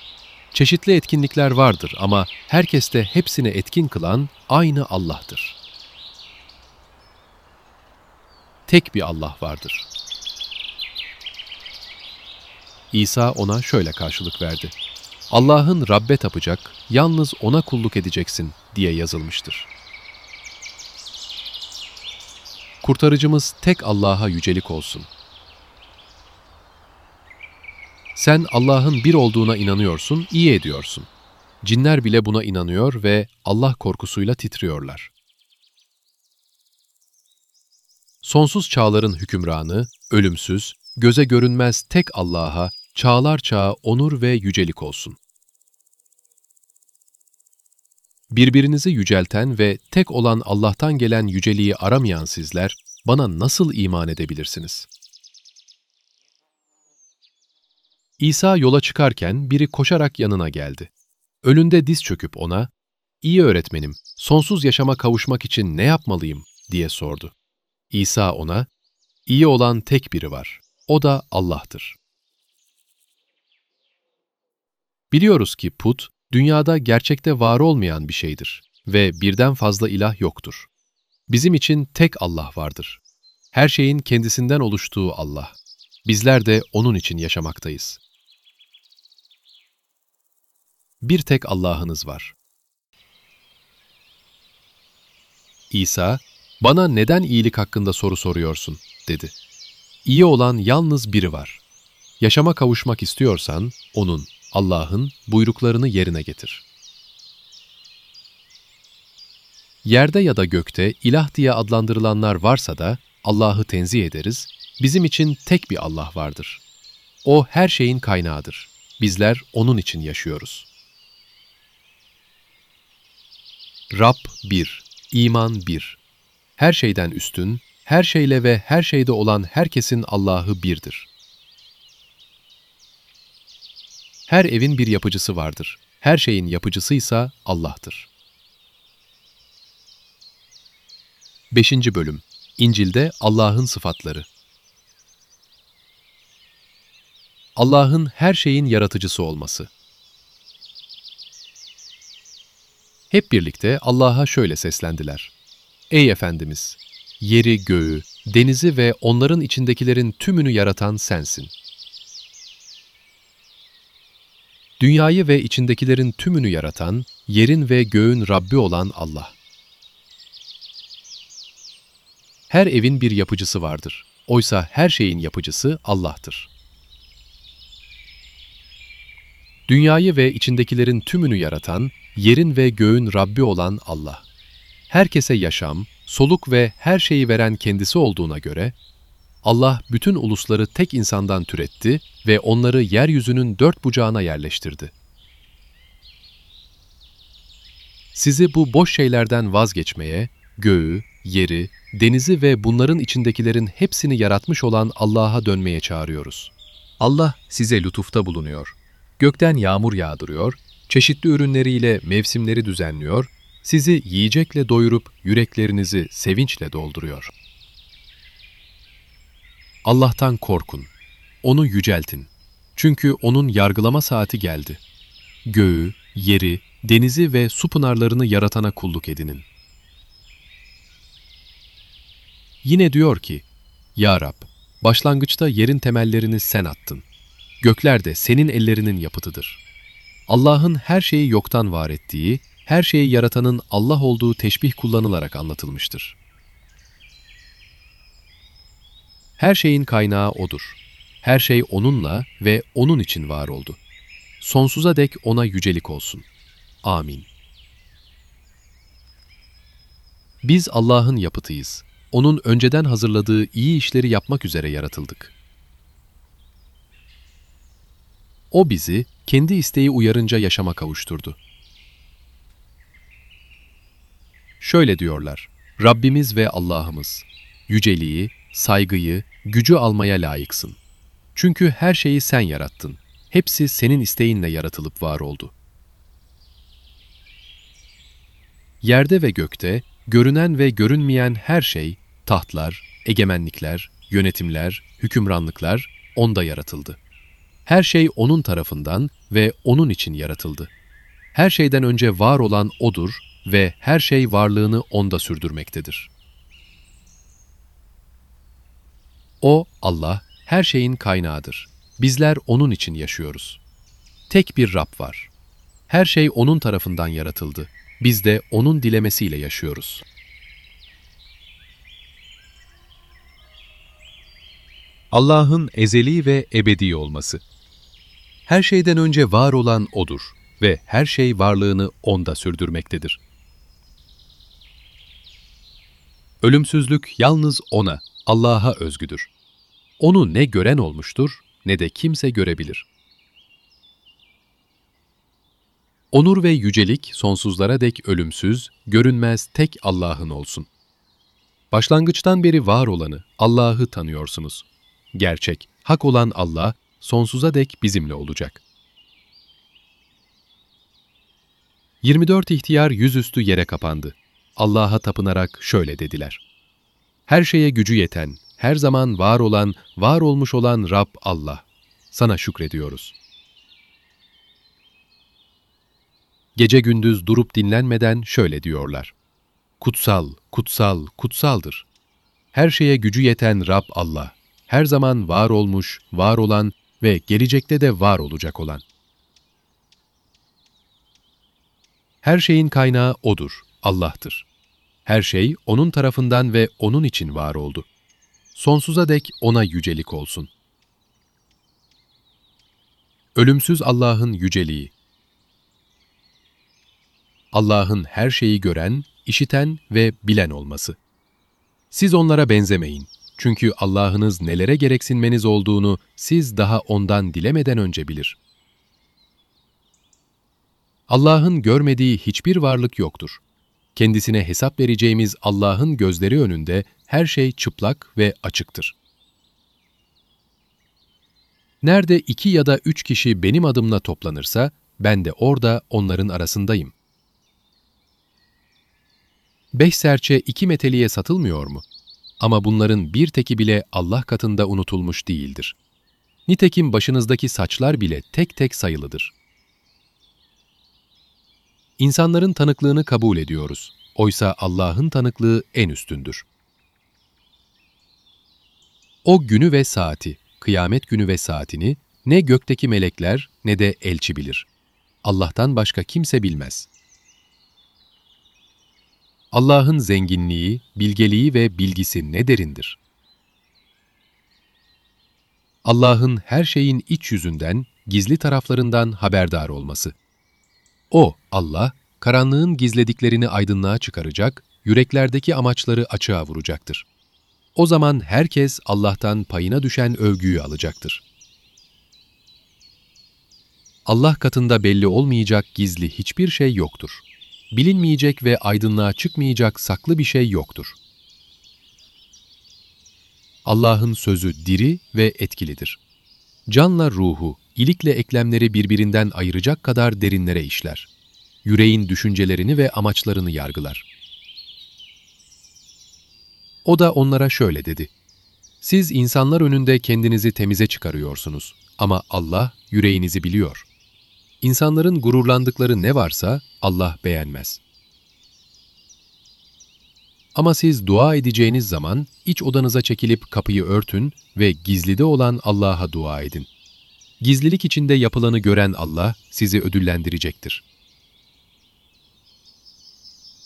Çeşitli etkinlikler vardır ama herkeste hepsini etkin kılan aynı Allah'tır. Tek bir Allah vardır. İsa ona şöyle karşılık verdi. Allah'ın Rabbe tapacak, yalnız O'na kulluk edeceksin diye yazılmıştır. Kurtarıcımız tek Allah'a yücelik olsun. Sen Allah'ın bir olduğuna inanıyorsun, iyi ediyorsun. Cinler bile buna inanıyor ve Allah korkusuyla titriyorlar. Sonsuz çağların hükümranı, ölümsüz, göze görünmez tek Allah'a çağlar çağı onur ve yücelik olsun. Birbirinizi yücelten ve tek olan Allah'tan gelen yüceliği aramayan sizler, bana nasıl iman edebilirsiniz? İsa yola çıkarken biri koşarak yanına geldi. Önünde diz çöküp ona, ''İyi öğretmenim, sonsuz yaşama kavuşmak için ne yapmalıyım?'' diye sordu. İsa ona, iyi olan tek biri var, o da Allah'tır. Biliyoruz ki put, dünyada gerçekte var olmayan bir şeydir ve birden fazla ilah yoktur. Bizim için tek Allah vardır. Her şeyin kendisinden oluştuğu Allah. Bizler de O'nun için yaşamaktayız. Bir tek Allah'ınız var. İsa, bana neden iyilik hakkında soru soruyorsun, dedi. İyi olan yalnız biri var. Yaşama kavuşmak istiyorsan, O'nun, Allah'ın buyruklarını yerine getir. Yerde ya da gökte ilah diye adlandırılanlar varsa da Allah'ı tenzih ederiz, bizim için tek bir Allah vardır. O her şeyin kaynağıdır. Bizler O'nun için yaşıyoruz. Rab bir, iman bir. Her şeyden üstün, her şeyle ve her şeyde olan herkesin Allah'ı birdir. Her evin bir yapıcısı vardır. Her şeyin yapıcısıysa Allah'tır. 5. Bölüm İncil'de Allah'ın sıfatları Allah'ın her şeyin yaratıcısı olması Hep birlikte Allah'a şöyle seslendiler. Ey Efendimiz! Yeri, göğü, denizi ve onların içindekilerin tümünü yaratan sensin. Dünyayı ve içindekilerin tümünü yaratan, yerin ve göğün Rabbi olan Allah. Her evin bir yapıcısı vardır. Oysa her şeyin yapıcısı Allah'tır. Dünyayı ve içindekilerin tümünü yaratan, yerin ve göğün Rabbi olan Allah. Herkese yaşam, soluk ve her şeyi veren kendisi olduğuna göre, Allah bütün ulusları tek insandan türetti ve onları yeryüzünün dört bucağına yerleştirdi. Sizi bu boş şeylerden vazgeçmeye, göğü, yeri, denizi ve bunların içindekilerin hepsini yaratmış olan Allah'a dönmeye çağırıyoruz. Allah size lütufta bulunuyor. Gökten yağmur yağdırıyor, çeşitli ürünleriyle mevsimleri düzenliyor, sizi yiyecekle doyurup yüreklerinizi sevinçle dolduruyor. Allah'tan korkun, onu yüceltin. Çünkü onun yargılama saati geldi. Göğü, yeri, denizi ve su pınarlarını yaratana kulluk edinin. Yine diyor ki, Ya Rab, başlangıçta yerin temellerini sen attın. Gökler de senin ellerinin yapıtıdır. Allah'ın her şeyi yoktan var ettiği, her şeyi yaratanın Allah olduğu teşbih kullanılarak anlatılmıştır. Her şeyin kaynağı O'dur. Her şey O'nunla ve O'nun için var oldu. Sonsuza dek O'na yücelik olsun. Amin. Biz Allah'ın yapıtıyız. O'nun önceden hazırladığı iyi işleri yapmak üzere yaratıldık. O bizi kendi isteği uyarınca yaşama kavuşturdu. Şöyle diyorlar, Rabbimiz ve Allah'ımız, yüceliği, saygıyı, gücü almaya layıksın. Çünkü her şeyi sen yarattın. Hepsi senin isteğinle yaratılıp var oldu. Yerde ve gökte, görünen ve görünmeyen her şey, tahtlar, egemenlikler, yönetimler, hükümranlıklar onda yaratıldı. Her şey O'nun tarafından ve O'nun için yaratıldı. Her şeyden önce var olan O'dur ve her şey varlığını O'nda sürdürmektedir. O, Allah, her şeyin kaynağıdır. Bizler O'nun için yaşıyoruz. Tek bir Rab var. Her şey O'nun tarafından yaratıldı. Biz de O'nun dilemesiyle yaşıyoruz. Allah'ın ezeli ve ebedi olması. Her şeyden önce var olan O'dur ve her şey varlığını O'nda sürdürmektedir. Ölümsüzlük yalnız O'na, Allah'a özgüdür. Onu ne gören olmuştur ne de kimse görebilir. Onur ve yücelik sonsuzlara dek ölümsüz, görünmez tek Allah'ın olsun. Başlangıçtan beri var olanı, Allah'ı tanıyorsunuz. Gerçek, hak olan Allah, sonsuza dek bizimle olacak. 24 ihtiyar yüzüstü yere kapandı. Allah'a tapınarak şöyle dediler. Her şeye gücü yeten, her zaman var olan, var olmuş olan Rab Allah. Sana şükrediyoruz. Gece gündüz durup dinlenmeden şöyle diyorlar. Kutsal, kutsal, kutsaldır. Her şeye gücü yeten Rab Allah. Her zaman var olmuş, var olan ve gelecekte de var olacak olan. Her şeyin kaynağı O'dur, Allah'tır. Her şey O'nun tarafından ve O'nun için var oldu. Sonsuza dek O'na yücelik olsun. Ölümsüz Allah'ın yüceliği Allah'ın her şeyi gören, işiten ve bilen olması. Siz onlara benzemeyin. Çünkü Allah'ınız nelere gereksinmeniz olduğunu siz daha ondan dilemeden önce bilir. Allah'ın görmediği hiçbir varlık yoktur. Kendisine hesap vereceğimiz Allah'ın gözleri önünde her şey çıplak ve açıktır. Nerede iki ya da üç kişi benim adımla toplanırsa, ben de orada onların arasındayım. Beş serçe iki meteliğe satılmıyor mu? Ama bunların bir teki bile Allah katında unutulmuş değildir. Nitekim başınızdaki saçlar bile tek tek sayılıdır. İnsanların tanıklığını kabul ediyoruz. Oysa Allah'ın tanıklığı en üstündür. O günü ve saati, kıyamet günü ve saatini ne gökteki melekler ne de elçi bilir. Allah'tan başka kimse bilmez. Allah'ın zenginliği, bilgeliği ve bilgisi ne derindir. Allah'ın her şeyin iç yüzünden, gizli taraflarından haberdar olması. O, Allah, karanlığın gizlediklerini aydınlığa çıkaracak, yüreklerdeki amaçları açığa vuracaktır. O zaman herkes Allah'tan payına düşen övgüyü alacaktır. Allah katında belli olmayacak gizli hiçbir şey yoktur. Bilinmeyecek ve aydınlığa çıkmayacak saklı bir şey yoktur. Allah'ın sözü diri ve etkilidir. Canla ruhu, ilikle eklemleri birbirinden ayıracak kadar derinlere işler. Yüreğin düşüncelerini ve amaçlarını yargılar. O da onlara şöyle dedi. Siz insanlar önünde kendinizi temize çıkarıyorsunuz ama Allah yüreğinizi biliyor. İnsanların gururlandıkları ne varsa Allah beğenmez. Ama siz dua edeceğiniz zaman iç odanıza çekilip kapıyı örtün ve gizlide olan Allah'a dua edin. Gizlilik içinde yapılanı gören Allah sizi ödüllendirecektir.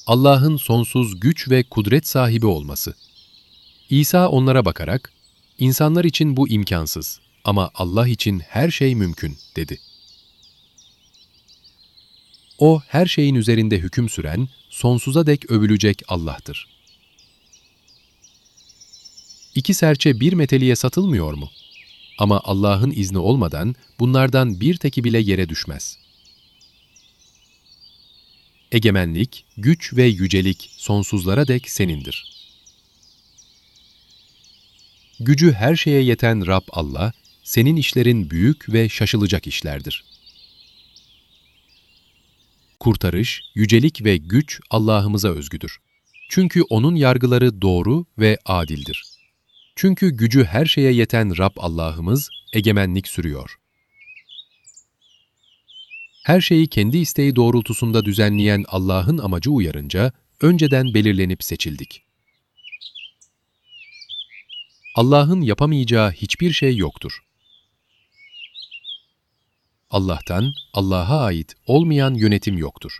Allah'ın sonsuz güç ve kudret sahibi olması. İsa onlara bakarak, insanlar için bu imkansız ama Allah için her şey mümkün, dedi. O, her şeyin üzerinde hüküm süren, sonsuza dek övülecek Allah'tır. İki serçe bir meteliğe satılmıyor mu? Ama Allah'ın izni olmadan bunlardan bir teki bile yere düşmez. Egemenlik, güç ve yücelik sonsuzlara dek senindir. Gücü her şeye yeten Rab Allah, senin işlerin büyük ve şaşılacak işlerdir. Kurtarış, yücelik ve güç Allah'ımıza özgüdür. Çünkü O'nun yargıları doğru ve adildir. Çünkü gücü her şeye yeten Rab Allah'ımız egemenlik sürüyor. Her şeyi kendi isteği doğrultusunda düzenleyen Allah'ın amacı uyarınca önceden belirlenip seçildik. Allah'ın yapamayacağı hiçbir şey yoktur. Allah'tan, Allah'a ait olmayan yönetim yoktur.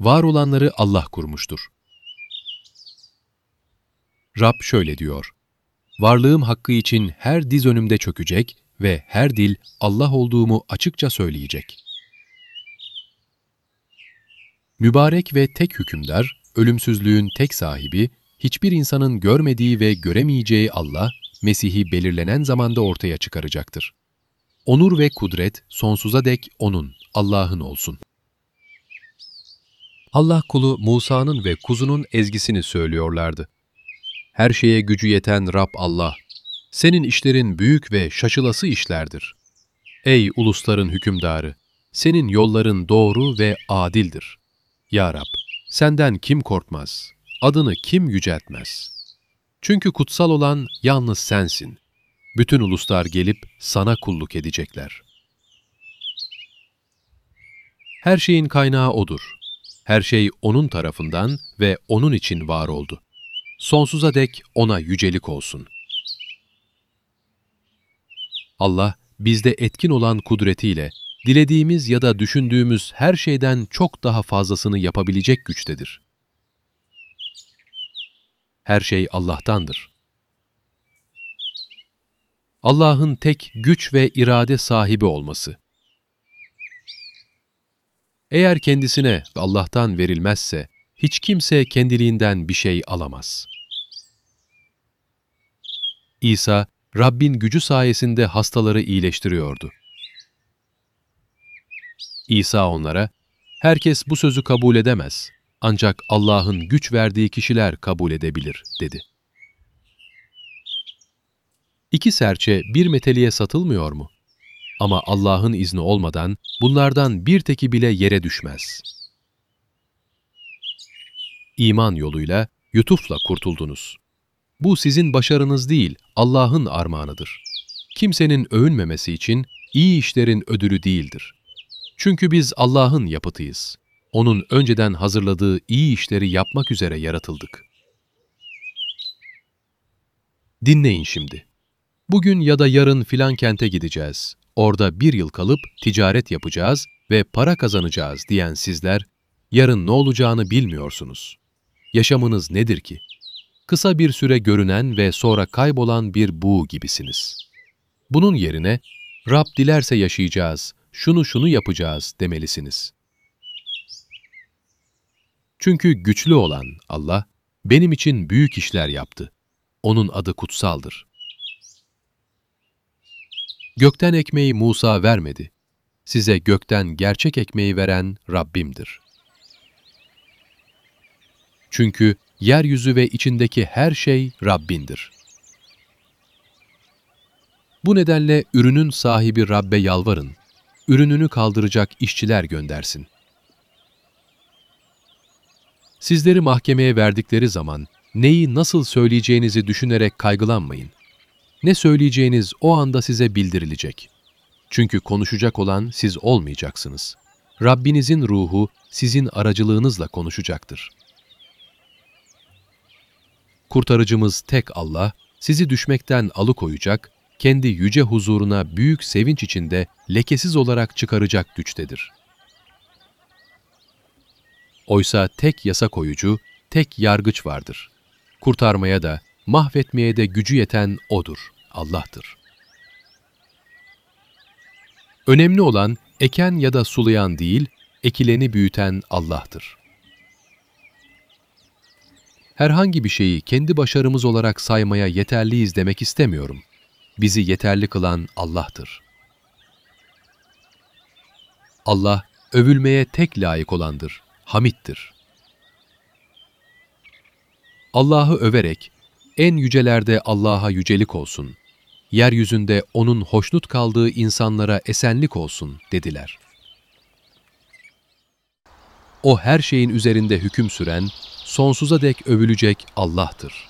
Var olanları Allah kurmuştur. Rab şöyle diyor, Varlığım hakkı için her diz önümde çökecek ve her dil Allah olduğumu açıkça söyleyecek. Mübarek ve tek hükümdar, ölümsüzlüğün tek sahibi, hiçbir insanın görmediği ve göremeyeceği Allah, Mesih'i belirlenen zamanda ortaya çıkaracaktır. Onur ve kudret sonsuza dek O'nun, Allah'ın olsun. Allah kulu Musa'nın ve kuzunun ezgisini söylüyorlardı. Her şeye gücü yeten Rab Allah, senin işlerin büyük ve şaşılası işlerdir. Ey ulusların hükümdarı, senin yolların doğru ve adildir. Ya Rab, senden kim korkmaz, adını kim yüceltmez? Çünkü kutsal olan yalnız sensin. Bütün uluslar gelip sana kulluk edecekler. Her şeyin kaynağı O'dur. Her şey O'nun tarafından ve O'nun için var oldu. Sonsuza dek O'na yücelik olsun. Allah, bizde etkin olan kudretiyle, dilediğimiz ya da düşündüğümüz her şeyden çok daha fazlasını yapabilecek güçtedir. Her şey Allah'tandır. Allah'ın tek güç ve irade sahibi olması. Eğer kendisine Allah'tan verilmezse, hiç kimse kendiliğinden bir şey alamaz. İsa, Rabbin gücü sayesinde hastaları iyileştiriyordu. İsa onlara, herkes bu sözü kabul edemez, ancak Allah'ın güç verdiği kişiler kabul edebilir, dedi. İki serçe bir meteliğe satılmıyor mu? Ama Allah'ın izni olmadan bunlardan bir teki bile yere düşmez. İman yoluyla, yutufla kurtuldunuz. Bu sizin başarınız değil, Allah'ın armağanıdır. Kimsenin övünmemesi için iyi işlerin ödülü değildir. Çünkü biz Allah'ın yapıtıyız. Onun önceden hazırladığı iyi işleri yapmak üzere yaratıldık. Dinleyin şimdi. Bugün ya da yarın filan kente gideceğiz. Orada bir yıl kalıp ticaret yapacağız ve para kazanacağız diyen sizler, yarın ne olacağını bilmiyorsunuz. Yaşamınız nedir ki? Kısa bir süre görünen ve sonra kaybolan bir buğ gibisiniz. Bunun yerine, Rab dilerse yaşayacağız, şunu şunu yapacağız demelisiniz. Çünkü güçlü olan Allah, benim için büyük işler yaptı. Onun adı kutsaldır. Gökten ekmeği Musa vermedi. Size gökten gerçek ekmeği veren Rabbimdir. Çünkü yeryüzü ve içindeki her şey Rabbindir. Bu nedenle ürünün sahibi Rabbe yalvarın, ürününü kaldıracak işçiler göndersin. Sizleri mahkemeye verdikleri zaman neyi nasıl söyleyeceğinizi düşünerek kaygılanmayın. Ne söyleyeceğiniz o anda size bildirilecek. Çünkü konuşacak olan siz olmayacaksınız. Rabbinizin ruhu sizin aracılığınızla konuşacaktır. Kurtarıcımız tek Allah, sizi düşmekten alıkoyacak, kendi yüce huzuruna büyük sevinç içinde lekesiz olarak çıkaracak güçtedir. Oysa tek yasa koyucu, tek yargıç vardır. Kurtarmaya da, mahvetmeye de gücü yeten O'dur, Allah'tır. Önemli olan, eken ya da sulayan değil, ekileni büyüten Allah'tır. Herhangi bir şeyi kendi başarımız olarak saymaya yeterliyiz demek istemiyorum. Bizi yeterli kılan Allah'tır. Allah, övülmeye tek layık olandır, Hamit'tir. Allah'ı överek, en yücelerde Allah'a yücelik olsun, yeryüzünde O'nun hoşnut kaldığı insanlara esenlik olsun dediler. O her şeyin üzerinde hüküm süren, sonsuza dek övülecek Allah'tır.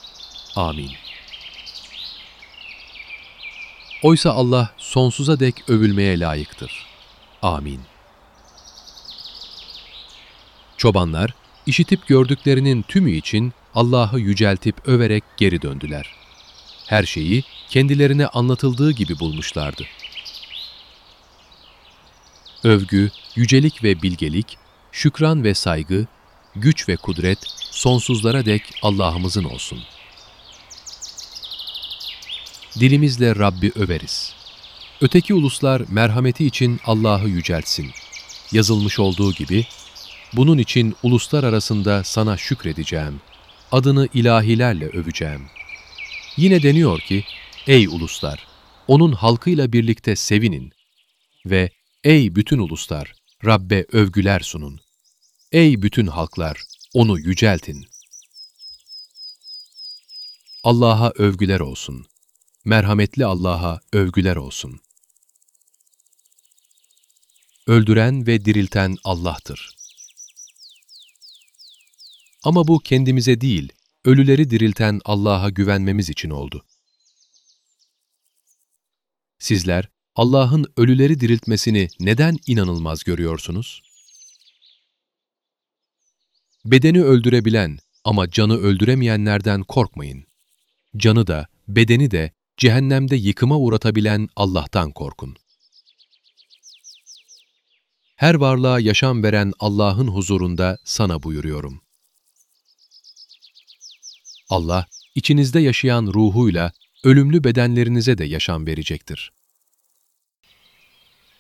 Amin. Oysa Allah sonsuza dek övülmeye layıktır. Amin. Çobanlar, işitip gördüklerinin tümü için Allah'ı yüceltip överek geri döndüler. Her şeyi kendilerine anlatıldığı gibi bulmuşlardı. Övgü, yücelik ve bilgelik, şükran ve saygı, güç ve kudret sonsuzlara dek Allah'ımızın olsun. Dilimizle Rabbi överiz. Öteki uluslar merhameti için Allah'ı yüceltsin. Yazılmış olduğu gibi, bunun için uluslar arasında sana şükredeceğim, adını ilahilerle öveceğim. Yine deniyor ki, ey uluslar, onun halkıyla birlikte sevinin ve ey bütün uluslar, Rabbe övgüler sunun. Ey bütün halklar, onu yüceltin. Allah'a övgüler olsun. Merhametli Allah'a övgüler olsun. Öldüren ve dirilten Allah'tır. Ama bu kendimize değil, ölüleri dirilten Allah'a güvenmemiz için oldu. Sizler Allah'ın ölüleri diriltmesini neden inanılmaz görüyorsunuz? Bedeni öldürebilen ama canı öldüremeyenlerden korkmayın. Canı da, bedeni de cehennemde yıkıma uğratabilen Allah'tan korkun. Her varlığa yaşam veren Allah'ın huzurunda sana buyuruyorum. Allah, içinizde yaşayan ruhuyla ölümlü bedenlerinize de yaşam verecektir.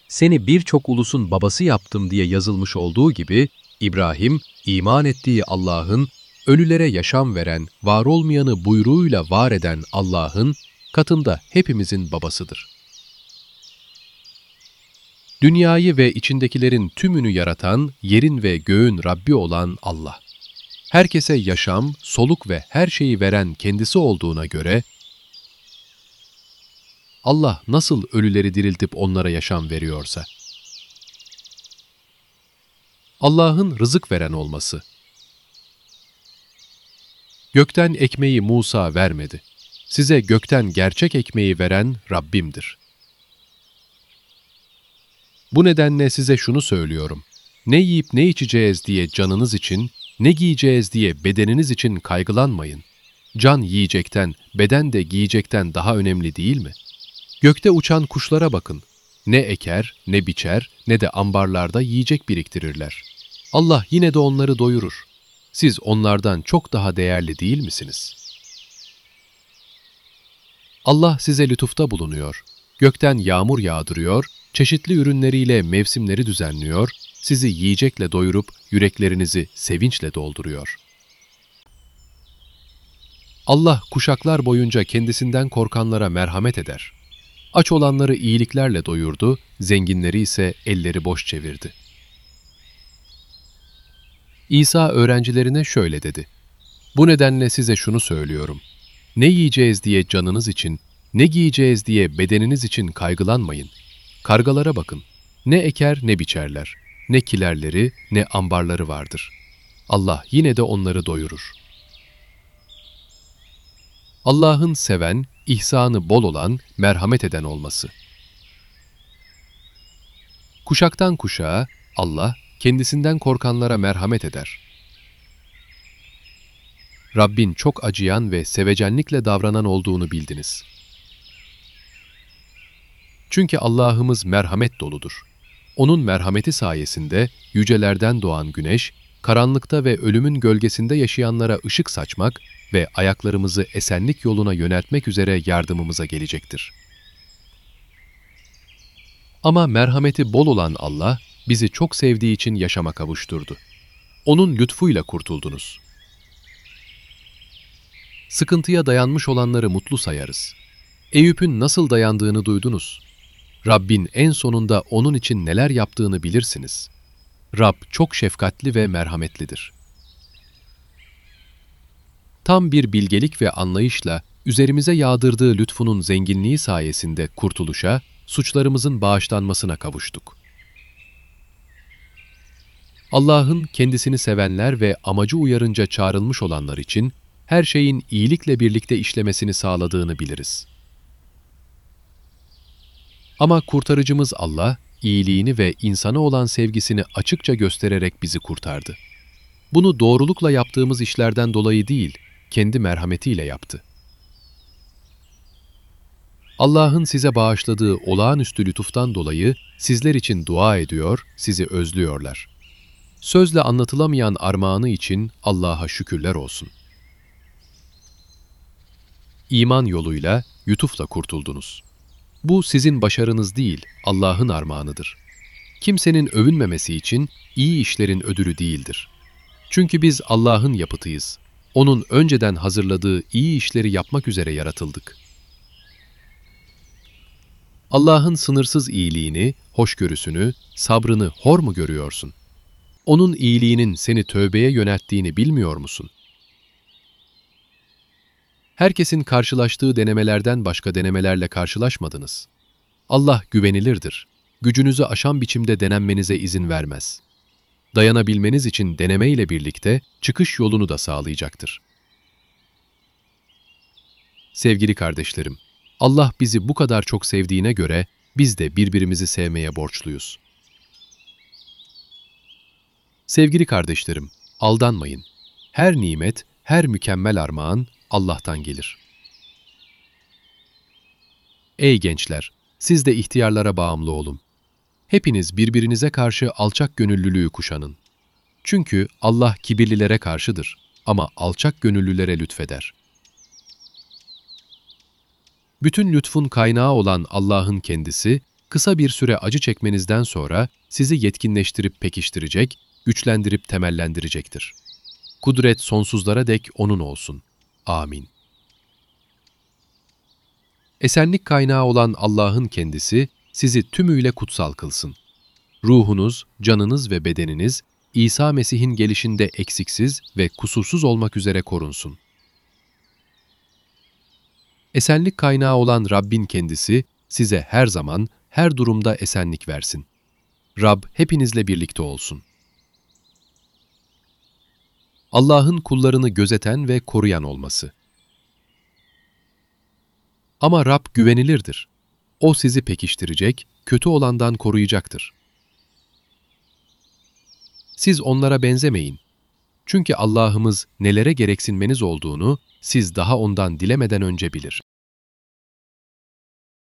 Seni birçok ulusun babası yaptım diye yazılmış olduğu gibi, İbrahim, iman ettiği Allah'ın, ölülere yaşam veren, var olmayanı buyruğuyla var eden Allah'ın, katında hepimizin babasıdır. Dünyayı ve içindekilerin tümünü yaratan, yerin ve göğün Rabbi olan Allah. Herkese yaşam, soluk ve her şeyi veren kendisi olduğuna göre, Allah nasıl ölüleri diriltip onlara yaşam veriyorsa, Allah'ın rızık veren olması. Gökten ekmeği Musa vermedi. Size gökten gerçek ekmeği veren Rabbimdir. Bu nedenle size şunu söylüyorum. Ne yiyip ne içeceğiz diye canınız için, ne giyeceğiz diye bedeniniz için kaygılanmayın. Can yiyecekten, beden de giyecekten daha önemli değil mi? Gökte uçan kuşlara bakın. Ne eker, ne biçer, ne de ambarlarda yiyecek biriktirirler. Allah yine de onları doyurur. Siz onlardan çok daha değerli değil misiniz? Allah size lütufta bulunuyor. Gökten yağmur yağdırıyor, çeşitli ürünleriyle mevsimleri düzenliyor, sizi yiyecekle doyurup yüreklerinizi sevinçle dolduruyor. Allah kuşaklar boyunca kendisinden korkanlara merhamet eder. Aç olanları iyiliklerle doyurdu, zenginleri ise elleri boş çevirdi. İsa öğrencilerine şöyle dedi. Bu nedenle size şunu söylüyorum. Ne yiyeceğiz diye canınız için, ne giyeceğiz diye bedeniniz için kaygılanmayın. Kargalara bakın. Ne eker ne biçerler. Ne kilerleri ne ambarları vardır. Allah yine de onları doyurur. Allah'ın seven, ihsanı bol olan, merhamet eden olması. Kuşaktan kuşağa Allah kendisinden korkanlara merhamet eder. Rabbin çok acıyan ve sevecenlikle davranan olduğunu bildiniz. Çünkü Allah'ımız merhamet doludur. Onun merhameti sayesinde yücelerden doğan güneş, karanlıkta ve ölümün gölgesinde yaşayanlara ışık saçmak ve ayaklarımızı esenlik yoluna yöneltmek üzere yardımımıza gelecektir. Ama merhameti bol olan Allah, bizi çok sevdiği için yaşama kavuşturdu. Onun lütfuyla kurtuldunuz. Sıkıntıya dayanmış olanları mutlu sayarız. Eyüp'ün nasıl dayandığını duydunuz. Rabbin en sonunda onun için neler yaptığını bilirsiniz. Rab çok şefkatli ve merhametlidir. Tam bir bilgelik ve anlayışla üzerimize yağdırdığı lütfunun zenginliği sayesinde kurtuluşa, suçlarımızın bağışlanmasına kavuştuk. Allah'ın kendisini sevenler ve amacı uyarınca çağrılmış olanlar için her şeyin iyilikle birlikte işlemesini sağladığını biliriz. Ama kurtarıcımız Allah, iyiliğini ve insana olan sevgisini açıkça göstererek bizi kurtardı. Bunu doğrulukla yaptığımız işlerden dolayı değil, kendi merhametiyle yaptı. Allah'ın size bağışladığı olağanüstü lütuftan dolayı sizler için dua ediyor, sizi özlüyorlar. Sözle anlatılamayan armağanı için Allah'a şükürler olsun. İman yoluyla, lütufla kurtuldunuz. Bu sizin başarınız değil, Allah'ın armağanıdır. Kimsenin övünmemesi için iyi işlerin ödülü değildir. Çünkü biz Allah'ın yapıtıyız. Onun önceden hazırladığı iyi işleri yapmak üzere yaratıldık. Allah'ın sınırsız iyiliğini, hoşgörüsünü, sabrını hor mu görüyorsun? Onun iyiliğinin seni tövbeye yönelttiğini bilmiyor musun? Herkesin karşılaştığı denemelerden başka denemelerle karşılaşmadınız. Allah güvenilirdir. Gücünüzü aşan biçimde denenmenize izin vermez. Dayanabilmeniz için deneme ile birlikte çıkış yolunu da sağlayacaktır. Sevgili kardeşlerim, Allah bizi bu kadar çok sevdiğine göre biz de birbirimizi sevmeye borçluyuz. Sevgili kardeşlerim, aldanmayın. Her nimet, her mükemmel armağan Allah'tan gelir. Ey gençler, siz de ihtiyarlara bağımlı olun. Hepiniz birbirinize karşı alçak gönüllülüğü kuşanın. Çünkü Allah kibirlilere karşıdır ama alçak gönüllülere lütfeder. Bütün lütfun kaynağı olan Allah'ın kendisi, kısa bir süre acı çekmenizden sonra sizi yetkinleştirip pekiştirecek, güçlendirip temellendirecektir. Kudret sonsuzlara dek O'nun olsun. Amin. Esenlik kaynağı olan Allah'ın kendisi sizi tümüyle kutsal kılsın. Ruhunuz, canınız ve bedeniniz İsa Mesih'in gelişinde eksiksiz ve kusursuz olmak üzere korunsun. Esenlik kaynağı olan Rabbin kendisi size her zaman, her durumda esenlik versin. Rab hepinizle birlikte olsun. Allah'ın kullarını gözeten ve koruyan olması. Ama Rab güvenilirdir. O sizi pekiştirecek, kötü olandan koruyacaktır. Siz onlara benzemeyin. Çünkü Allah'ımız nelere gereksinmeniz olduğunu siz daha ondan dilemeden önce bilir.